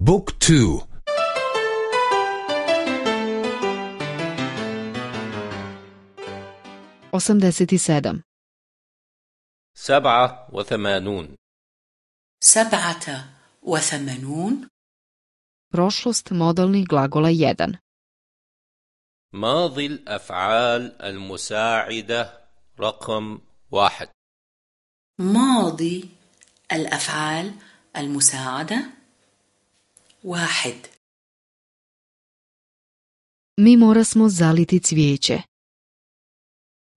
بوك تو. osamdeset sedam سبعة وثمانون. سبعة وثمانون. prošlost modalnih glagola 1 ماضي الأفعال المساعدة رقم واحد. ماضي الأفعال المساعدة واحد Mi morasmo zaliti cvijeće.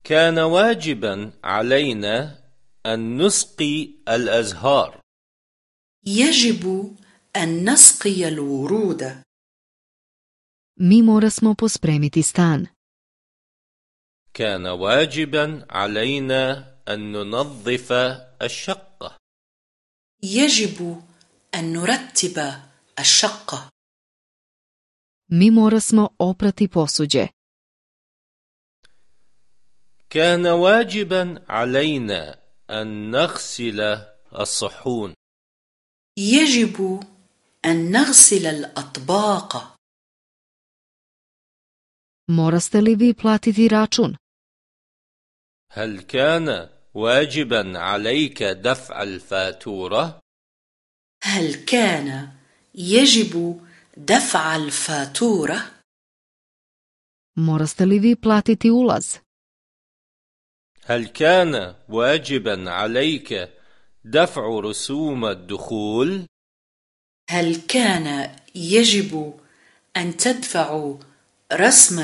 كان واجبا علينا أن نسقي الأزهار يجب أن نسقي الورود Mi morasmo pospremiti stan. كان واجبا علينا أن ننظف الشقة يجب أن نرتب الشقة Mi morasmo oprati posuđe. كان واجبا علينا أن نغسل الصحون يجب أن نغسل الأطباق Moraste li vi platiti račun? هل كان واجبا عليك دفع الفاتورة؟ هل كان يجب دفع الفاتورة؟ Moraste li vi platiti ulaz? هل كان واجبا عليك دفع رسوم الدخول؟ هل كان يجب أن تدفعوا رسم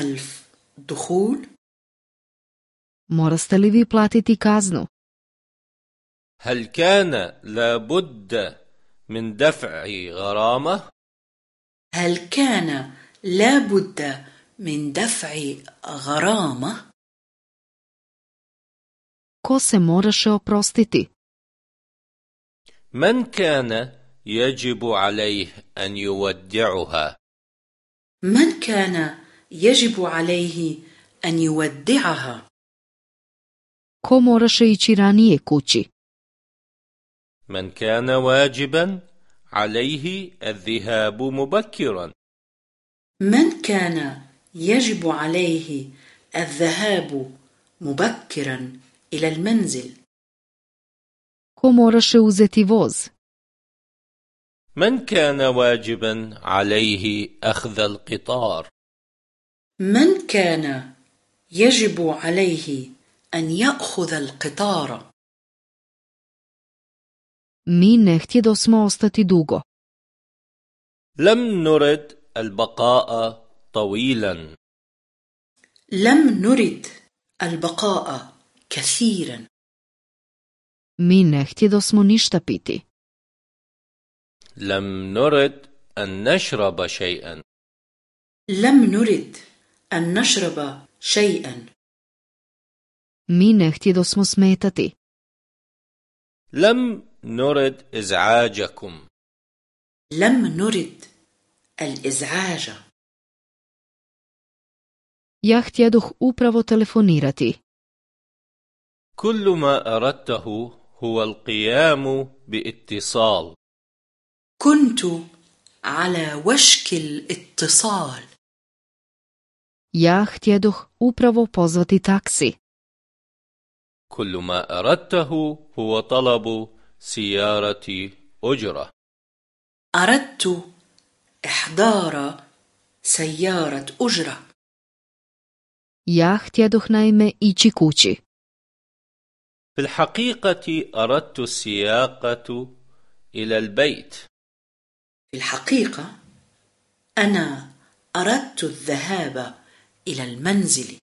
الدخول؟ Moraste li vi platiti kaznu? هل كان لابد من دفع غرامة؟ هل كان لابد من دفع غرامة؟ Ko se moraše oprostiti? من كان يجب عليه أن يودعها؟ من كان يجب عليه أن يودعها؟ Ko moraše ići ranije kući? من كان واجبا عليه الذهاب مبكرا من كان يجب عليه الذهاب مبكرا إلى المنزل؟ Ko moraše uzeti voz? من كان واجبا عليه أخذ القطار من كان يجب عليه أن يأخذ القطار؟ Mi ne htjedosmo ostati dugo. لم نرد البقاء طويلا لم نرد البقاء كثيرا Mi ne htjedosmo ništa piti. لم نرد أن نشرب شيئا لم نرد أن نشرب شيئا Mi ne htjedosmo smetati. لم نرد إزعاجكم لم نرد الإزعاج Ja htjedoh upravo telefonirati. كل ما أردته هو القيام بإتصال كنت على وشك الاتصال Ja htjedoh upravo pozvati taksi. كل ما أردته هو طلب سيارة أجرة أردت إحضار سيارة أجرة Ja htjedoh naime ići kući. في الحقيقة أردت السياقة إلى البيت في الحقيقة أنا أردت الذهاب إلى المنزل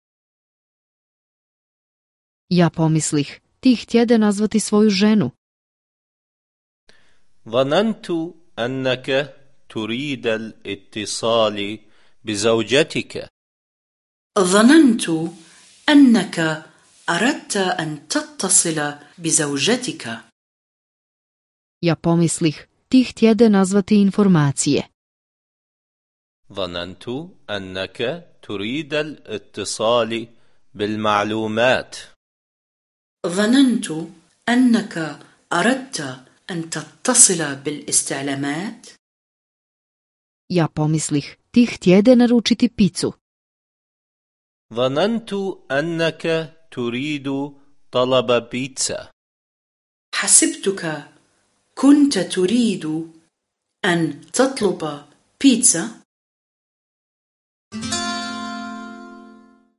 Ja pomislih, ti htjede nazvati svoju ženu. ظننت أنك تريد الاتصال بزوجتك. ظننت أنك أردت أن تتصل بزوجتك. Ja pomislih, ti htjede nazvati informacije. ظننت أنك تريد الاتصال بالمعلومات. ظننت أنك أردت أن تتصل بالاستعلامات؟ Ja pomislih, ti htjede naručiti picu. ظننت أنك تريد طلب بيتزا. حسبتك كنت تريد أن تطلب بيتزا؟